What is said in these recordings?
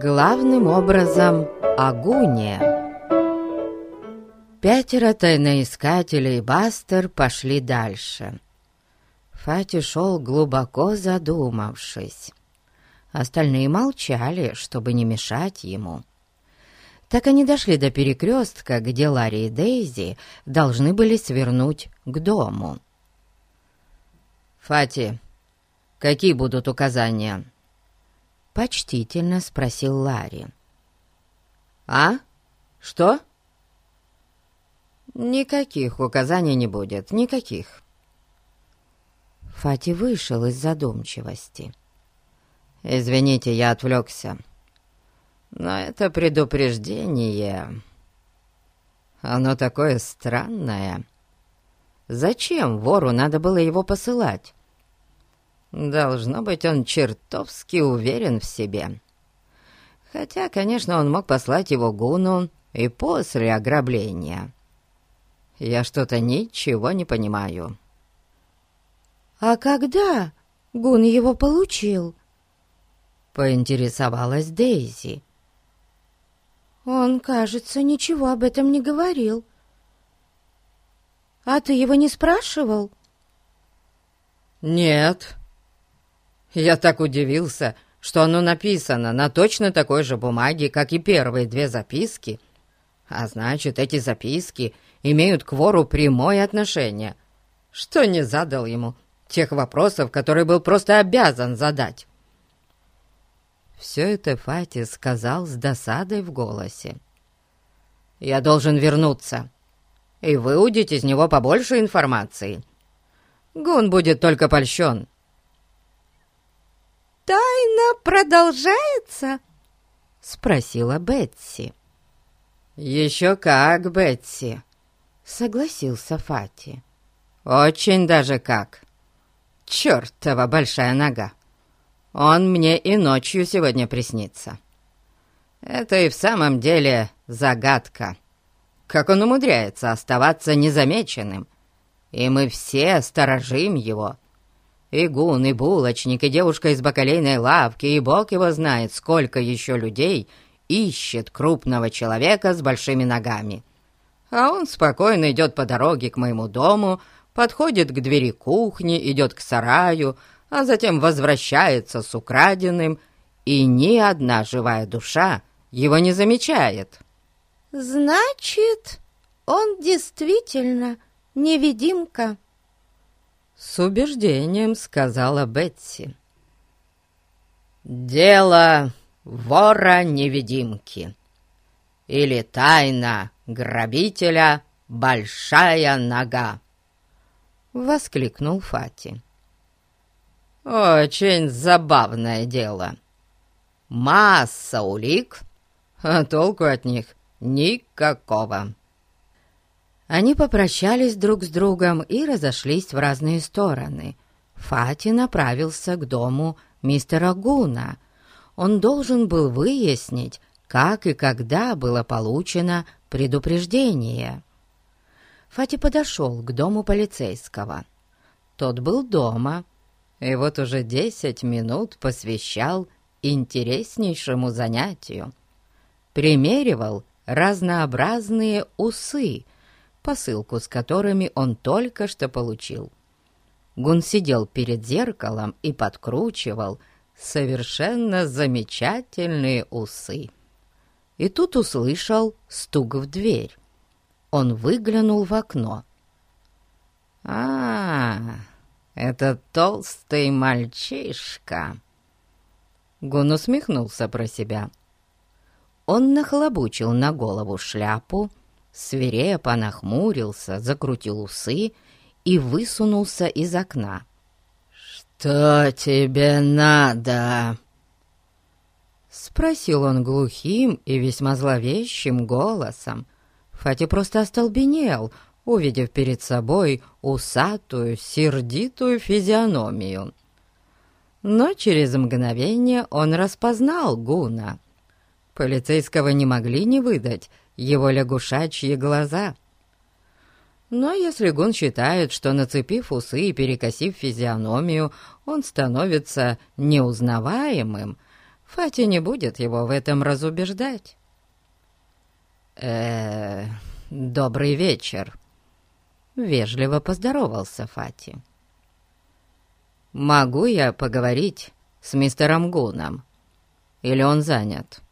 Главным образом Агуния. Пятеро тайноискателей Бастер пошли дальше. Фати шел глубоко задумавшись. Остальные молчали, чтобы не мешать ему. Так они дошли до перекрестка, где Ларри и Дейзи должны были свернуть к дому. «Фати, какие будут указания?» Почтительно спросил Ларри. «А? Что?» «Никаких указаний не будет, никаких». Фати вышел из задумчивости. «Извините, я отвлекся. Но это предупреждение... Оно такое странное. Зачем вору надо было его посылать? Должно быть, он чертовски уверен в себе. Хотя, конечно, он мог послать его Гуну и после ограбления. Я что-то ничего не понимаю. «А когда Гун его получил?» Поинтересовалась Дейзи. «Он, кажется, ничего об этом не говорил. А ты его не спрашивал?» «Нет. Я так удивился, что оно написано на точно такой же бумаге, как и первые две записки. А значит, эти записки имеют к вору прямое отношение, что не задал ему тех вопросов, которые был просто обязан задать». Все это Фати сказал с досадой в голосе. «Я должен вернуться, и выудить из него побольше информации. Гун будет только польщен». «Тайна продолжается?» — спросила Бетси. «Еще как, Бетси!» — согласился Фати. «Очень даже как! Чертова большая нога! Он мне и ночью сегодня приснится. Это и в самом деле загадка. Как он умудряется оставаться незамеченным. И мы все сторожим его. И гун, и булочник, и девушка из бакалейной лавки, и бог его знает, сколько еще людей ищет крупного человека с большими ногами. А он спокойно идет по дороге к моему дому, подходит к двери кухни, идет к сараю, а затем возвращается с украденным, и ни одна живая душа его не замечает. «Значит, он действительно невидимка?» С убеждением сказала Бетси. «Дело вора-невидимки» или тайна грабителя «Большая нога», — воскликнул Фати. Очень забавное дело. Масса улик, а толку от них никакого. Они попрощались друг с другом и разошлись в разные стороны. Фати направился к дому мистера Гуна. Он должен был выяснить, как и когда было получено предупреждение. Фати подошел к дому полицейского. Тот был дома, и вот уже десять минут посвящал интереснейшему занятию. Примеривал разнообразные усы, посылку с которыми он только что получил. Гун сидел перед зеркалом и подкручивал совершенно замечательные усы. И тут услышал стук в дверь. Он выглянул в окно. «А-а-а!» Это толстый мальчишка!» Гун усмехнулся про себя. Он нахлобучил на голову шляпу, свирепо нахмурился, закрутил усы и высунулся из окна. «Что тебе надо?» Спросил он глухим и весьма зловещим голосом. Фати просто остолбенел — увидев перед собой усатую, сердитую физиономию. Но через мгновение он распознал Гуна. Полицейского не могли не выдать его лягушачьи глаза. Но если Гун считает, что, нацепив усы и перекосив физиономию, он становится неузнаваемым, Фати не будет его в этом разубеждать. э добрый вечер», — вежливо поздоровался Фати. «Могу я поговорить с мистером Гуном? Или он занят?»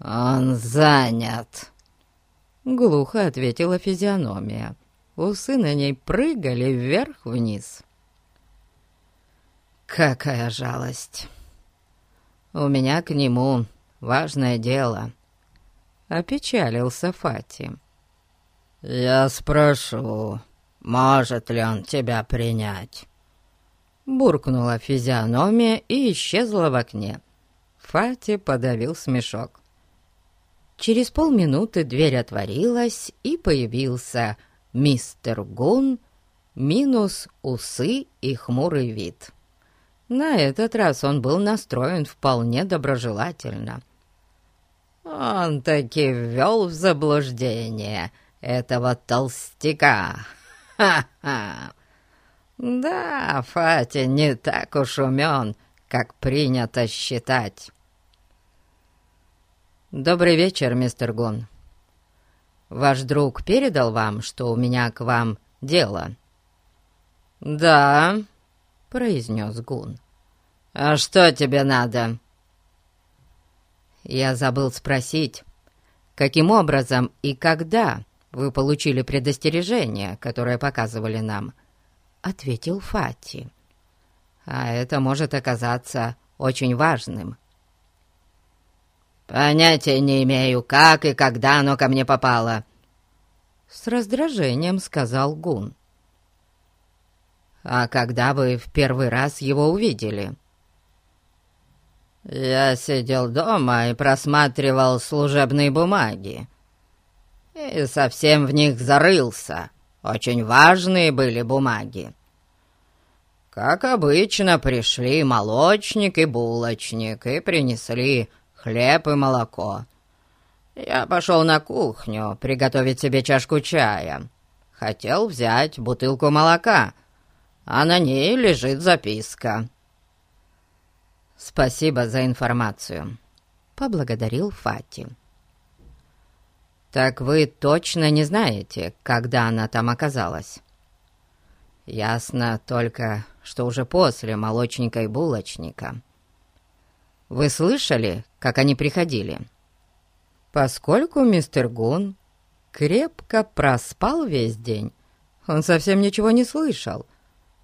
«Он занят», — глухо ответила физиономия. Усы на ней прыгали вверх-вниз. «Какая жалость! У меня к нему важное дело», — опечалился Фати. «Я спрошу, может ли он тебя принять?» Буркнула физиономия и исчезла в окне. Фати подавил смешок. Через полминуты дверь отворилась, и появился мистер Гун минус усы и хмурый вид. На этот раз он был настроен вполне доброжелательно. Он таки ввел в заблуждение этого толстяка. Ха-ха! Да, Фатя не так уж умен, как принято считать. «Добрый вечер, мистер Гун. Ваш друг передал вам, что у меня к вам дело?» «Да», — произнес Гун. «А что тебе надо?» «Я забыл спросить, каким образом и когда вы получили предостережение, которое показывали нам?» — ответил Фати. «А это может оказаться очень важным». «Понятия не имею, как и когда оно ко мне попало», — с раздражением сказал Гун. «А когда вы в первый раз его увидели?» «Я сидел дома и просматривал служебные бумаги. И совсем в них зарылся. Очень важные были бумаги. Как обычно, пришли молочник и булочник и принесли хлеб и молоко. Я пошел на кухню приготовить себе чашку чая. Хотел взять бутылку молока, а на ней лежит записка. «Спасибо за информацию», — поблагодарил Фати. «Так вы точно не знаете, когда она там оказалась?» «Ясно только, что уже после молочника и булочника». Вы слышали, как они приходили?» Поскольку мистер Гун крепко проспал весь день, он совсем ничего не слышал,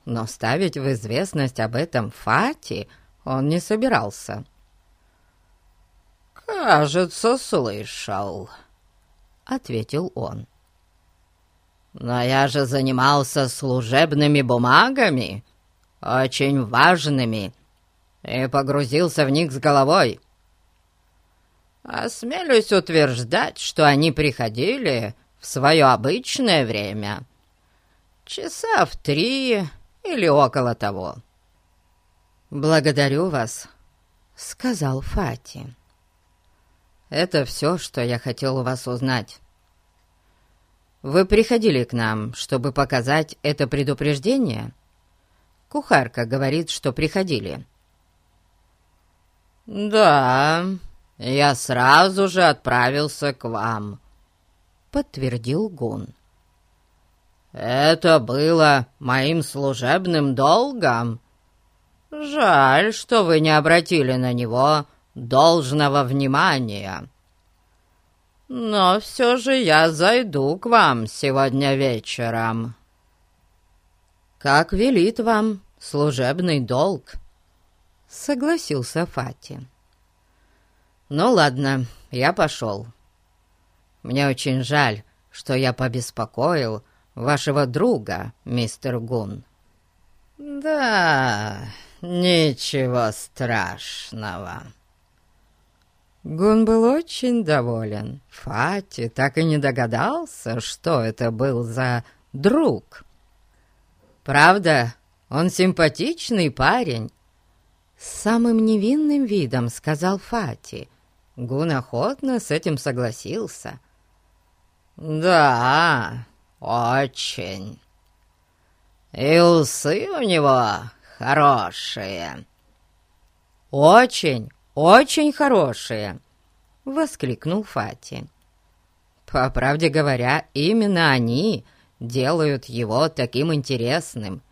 но ставить в известность об этом Фати он не собирался. «Кажется, слышал», — ответил он. «Но я же занимался служебными бумагами, очень важными, и погрузился в них с головой. Осмелюсь утверждать, что они приходили в свое обычное время, часа в три или около того. «Благодарю вас», — сказал Фати. «Это все, что я хотел у вас узнать. Вы приходили к нам, чтобы показать это предупреждение?» Кухарка говорит, что приходили. «Да, я сразу же отправился к вам», — подтвердил Гун. «Это было моим служебным долгом. Жаль, что вы не обратили на него должного внимания. Но все же я зайду к вам сегодня вечером». «Как велит вам служебный долг», согласился Фати. «Ну ладно, я пошел. Мне очень жаль, что я побеспокоил вашего друга, мистер Гун». «Да, ничего страшного». Гун был очень доволен. Фати так и не догадался, что это был за друг. Правда, он симпатичный парень, с самым невинным видом сказал Фати. Гун охотно с этим согласился. «Да, очень. И усы у него хорошие». очень, очень хорошие!» — воскликнул Фати. «По правде говоря, именно они делают его таким интересным.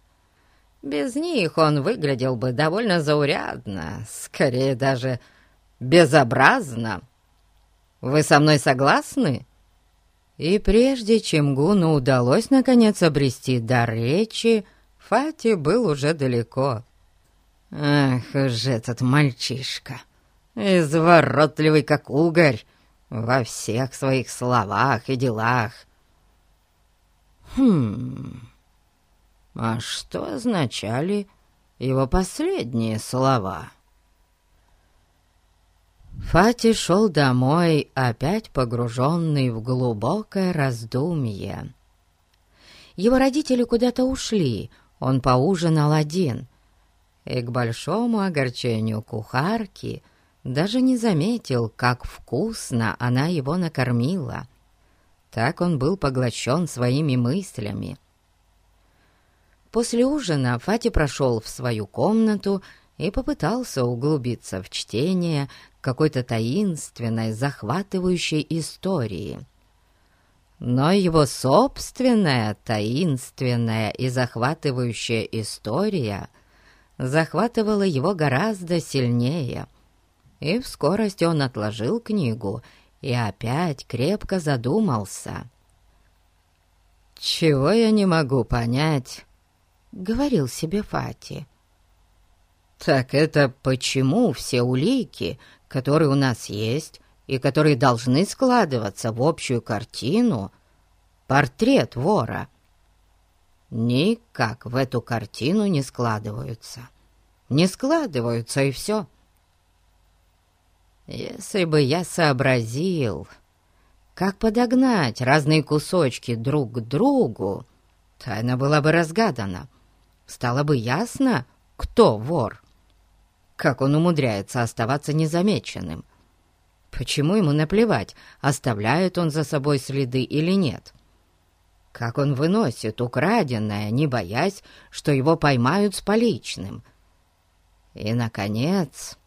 Без них он выглядел бы довольно заурядно, скорее даже безобразно. Вы со мной согласны?» И прежде чем Гуну удалось наконец обрести дар речи, Фати был уже далеко. «Ах уж этот мальчишка! Изворотливый, как угорь, во всех своих словах и делах!» «Хм... А что означали его последние слова?» Фати шел домой, опять погруженный в глубокое раздумье. Его родители куда-то ушли, он поужинал один, и к большому огорчению кухарки даже не заметил, как вкусно она его накормила. Так он был поглощен своими мыслями. После ужина Фати прошел в свою комнату и попытался углубиться в чтение какой-то таинственной, захватывающей истории. Но его собственная таинственная и захватывающая история захватывала его гораздо сильнее, и в скорости он отложил книгу и опять крепко задумался. «Чего я не могу понять?» — говорил себе Фати. «Так это почему все улики, которые у нас есть и которые должны складываться в общую картину, портрет вора, никак в эту картину не складываются. Не складываются, и все. Если бы я сообразил, как подогнать разные кусочки друг к другу, тайна была бы разгадана. Стало бы ясно, кто вор. Как он умудряется оставаться незамеченным? Почему ему наплевать, оставляет он за собой следы или нет? Как он выносит украденное, не боясь, что его поймают с поличным? И, наконец,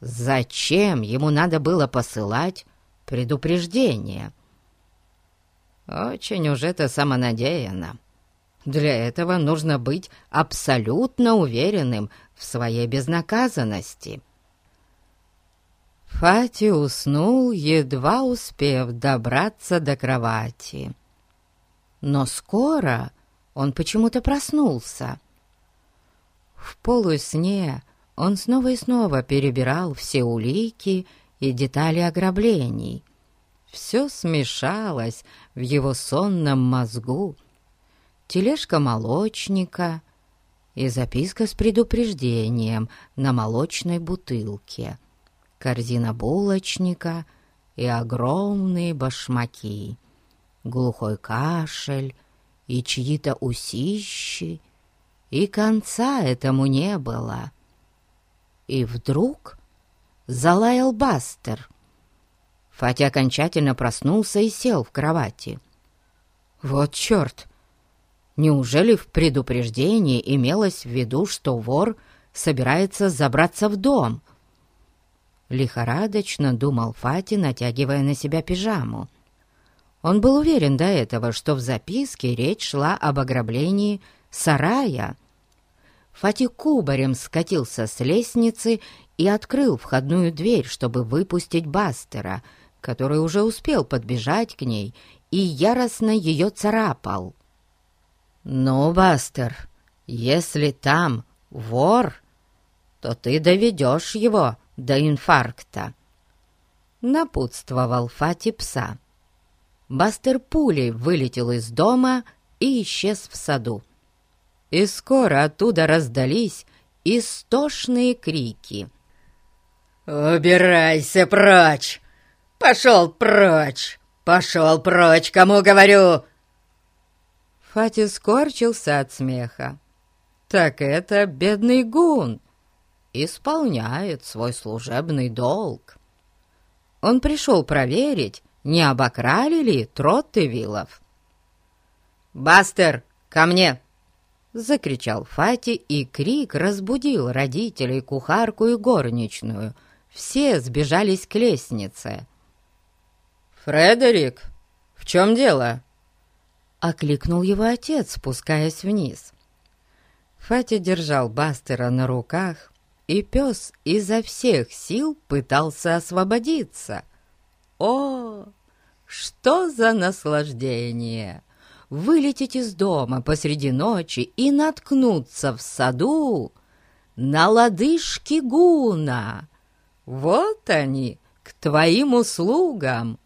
зачем ему надо было посылать предупреждение? Очень уж это самонадеянно. Для этого нужно быть абсолютно уверенным в своей безнаказанности. Фати уснул, едва успев добраться до кровати. Но скоро он почему-то проснулся. В полусне он снова и снова перебирал все улики и детали ограблений. Все смешалось в его сонном мозгу, тележка молочника и записка с предупреждением на молочной бутылке, корзина булочника и огромные башмаки, глухой кашель и чьи-то усищи, и конца этому не было. И вдруг залаял Бастер. Фатя окончательно проснулся и сел в кровати. «Вот черт!» Неужели в предупреждении имелось в виду, что вор собирается забраться в дом? Лихорадочно думал Фати, натягивая на себя пижаму. Он был уверен до этого, что в записке речь шла об ограблении сарая. Фати кубарем скатился с лестницы и открыл входную дверь, чтобы выпустить Бастера, который уже успел подбежать к ней и яростно ее царапал. «Ну, Бастер, если там вор, то ты доведешь его до инфаркта», — напутствовал Фати пса. Бастер пулей вылетел из дома и исчез в саду. И скоро оттуда раздались истошные крики. «Убирайся прочь! Пошел прочь! Пошел прочь, кому говорю!» Фати скорчился от смеха. «Так это бедный гун! Исполняет свой служебный долг!» Он пришел проверить, не обокрали ли Троттевиллов. «Бастер, ко мне!» — Закричал Фати, и крик разбудил родителей, кухарку и горничную. Все сбежались к лестнице. «Фредерик, в чем дело?» Окликнул его отец, спускаясь вниз. Фати держал Бастера на руках, и пес изо всех сил пытался освободиться. О, что за наслаждение! Вылететь из дома посреди ночи и наткнуться в саду на лодыжки гуна. Вот они, к твоим услугам.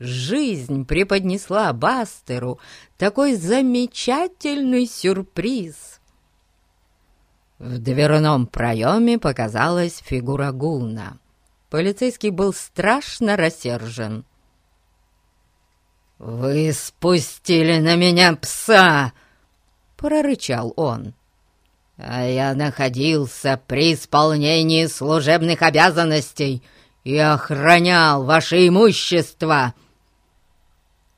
Жизнь преподнесла Бастеру такой замечательный сюрприз. В дверном проеме показалась фигура Гуна. Полицейский был страшно рассержен. «Вы спустили на меня пса!» — прорычал он. «А я находился при исполнении служебных обязанностей и охранял ваше имущество!»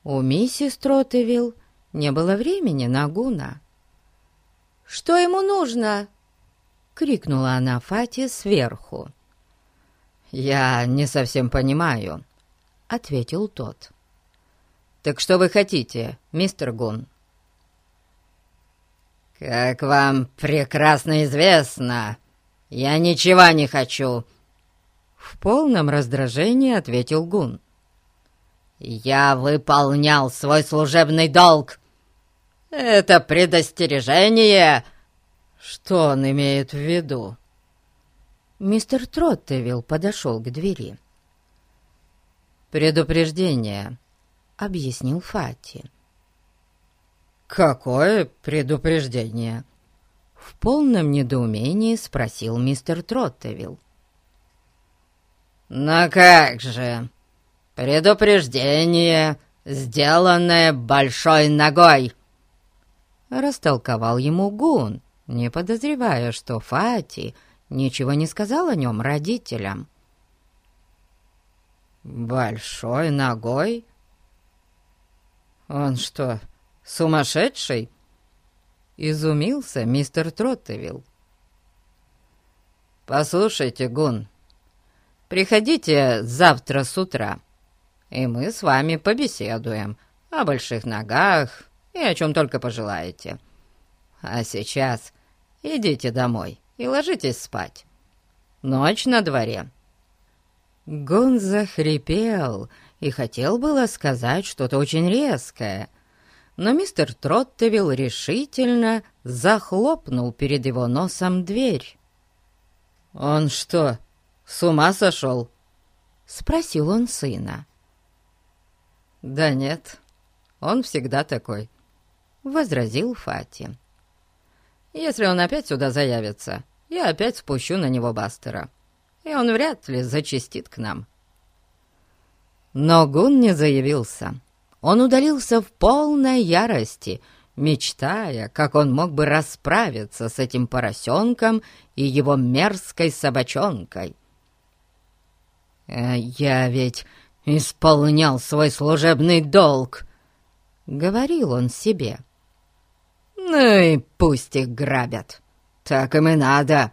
У миссис Тротевилл не было времени на Гуна. «Что ему нужно?» — крикнула она Фати сверху. «Я не совсем понимаю», — ответил тот. «Так что вы хотите, мистер Гун?» «Как вам прекрасно известно, я ничего не хочу!» В полном раздражении ответил Гун. «Я выполнял свой служебный долг. Это предостережение...» Что он имеет в виду? Мистер Троттевилл подошел к двери. «Предупреждение», — объяснил Фати. «Какое предупреждение?» В полном недоумении спросил мистер Троттевилл. «Ну как же!» «Предупреждение, сделанное большой ногой!» Растолковал ему Гун, не подозревая, что Фати ничего не сказал о нем родителям. «Большой ногой? Он что, сумасшедший?» Изумился мистер Троттевилл. «Послушайте, Гун, приходите завтра с утра и мы с вами побеседуем о больших ногах и о чем только пожелаете. А сейчас идите домой и ложитесь спать. Ночь на дворе». Гон захрипел и хотел было сказать что-то очень резкое, но мистер Троттевилл решительно захлопнул перед его носом дверь. «Он что, с ума сошел?» — спросил он сына. «Да нет, он всегда такой», — возразил Фати. «Если он опять сюда заявится, я опять спущу на него Бастера, и он вряд ли зачастит к нам». Но Гун не заявился. Он удалился в полной ярости, мечтая, как он мог бы расправиться с этим поросенком и его мерзкой собачонкой. «Э, «Я ведь исполнял свой служебный долг», — говорил он себе. «Ну и пусть их грабят. Так им и надо.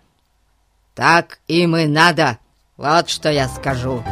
Так им и надо. Вот что я скажу».